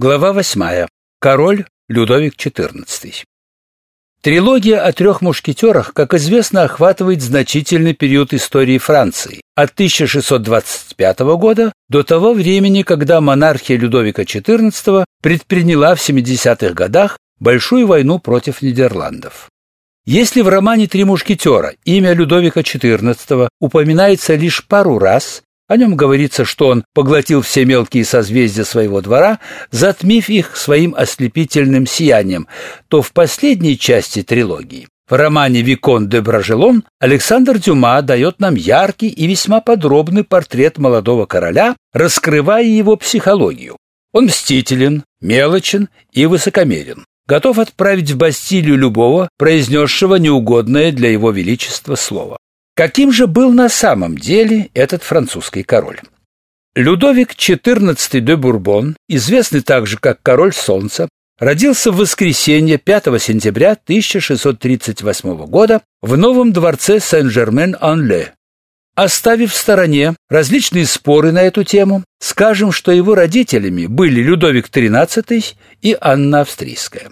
Глава 8. Король Людовик XIV. Трилогия о трех мушкетерах, как известно, охватывает значительный период истории Франции от 1625 года до того времени, когда монархия Людовика XIV предприняла в 70-х годах большую войну против Нидерландов. Если в романе «Три мушкетера» имя Людовика XIV упоминается лишь пару раз, о нем говорится, что он поглотил все мелкие созвездия своего двора, затмив их своим ослепительным сиянием, то в последней части трилогии в романе «Викон де Бражелон» Александр Дюма дает нам яркий и весьма подробный портрет молодого короля, раскрывая его психологию. Он мстителен, мелочен и высокомерен, готов отправить в Бастилию любого, произнесшего неугодное для его величества слово. Каким же был на самом деле этот французский король? Людовик XIV де Бурбон, известный также как король солнца, родился в воскресенье 5 сентября 1638 года в новом дворце Сен-Жермен-Ан-Ле. Оставив в стороне различные споры на эту тему, скажем, что его родителями были Людовик XIII и Анна Австрийская.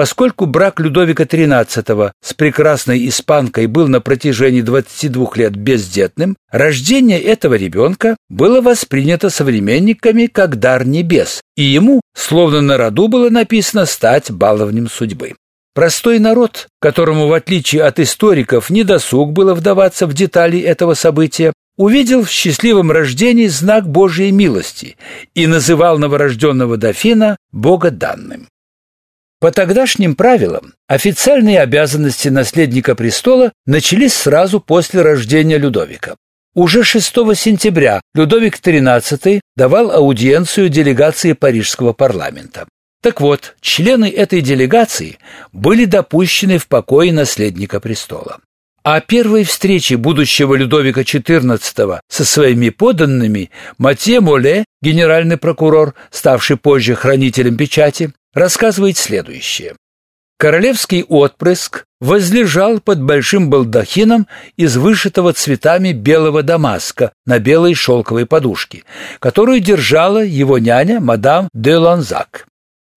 Поскольку брак Людовика XIII с прекрасной испанкой был на протяжении 22 лет бездетным, рождение этого ребенка было воспринято современниками как дар небес, и ему, словно на роду было написано, стать баловнем судьбы. Простой народ, которому, в отличие от историков, не досуг было вдаваться в детали этого события, увидел в счастливом рождении знак Божьей милости и называл новорожденного дофина богоданным. По тогдашним правилам, официальные обязанности наследника престола начались сразу после рождения Людовика. Уже 6 сентября Людовик XIII давал аудиенцию делегации парижского парламента. Так вот, члены этой делегации были допущены в покое наследника престола. О первой встрече будущего Людовика XIV со своими подданными Матье Моле, генеральный прокурор, ставший позже хранителем печати, рассказывает следующее. Королевский отпрыск возлежал под большим балдахином из вышитого цветами белого дамаска на белой шелковой подушке, которую держала его няня мадам де Ланзак.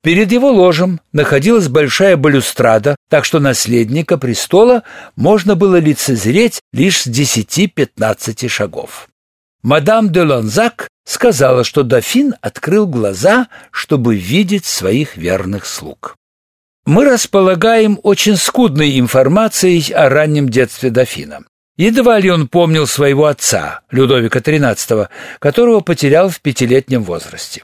Перед его ложем находилась большая балюстрада, так что наследника престола можно было лицезреть лишь с десяти-пятнадцати шагов. Мадам де Ланзак сказала, что дофин открыл глаза, чтобы видеть своих верных слуг. Мы располагаем очень скудной информацией о раннем детстве дофина. Едва ли он помнил своего отца, Людовика XIII, которого потерял в пятилетнем возрасте.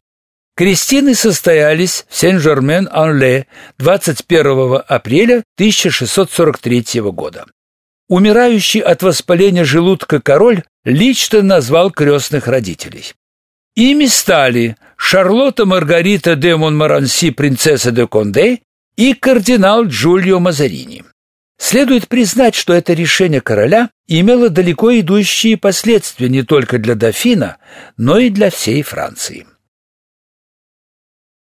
Крестины состоялись в Сен-Жермен-Ан-Ле 21 апреля 1643 года. Умирающий от воспаления желудка король лично назвал крестных родителей. Ими стали Шарлотта Маргарита де Монмаранси, принцесса де Конде, и кардинал Джульо Мазарини. Следует признать, что это решение короля имело далеко идущие последствия не только для дофина, но и для всей Франции.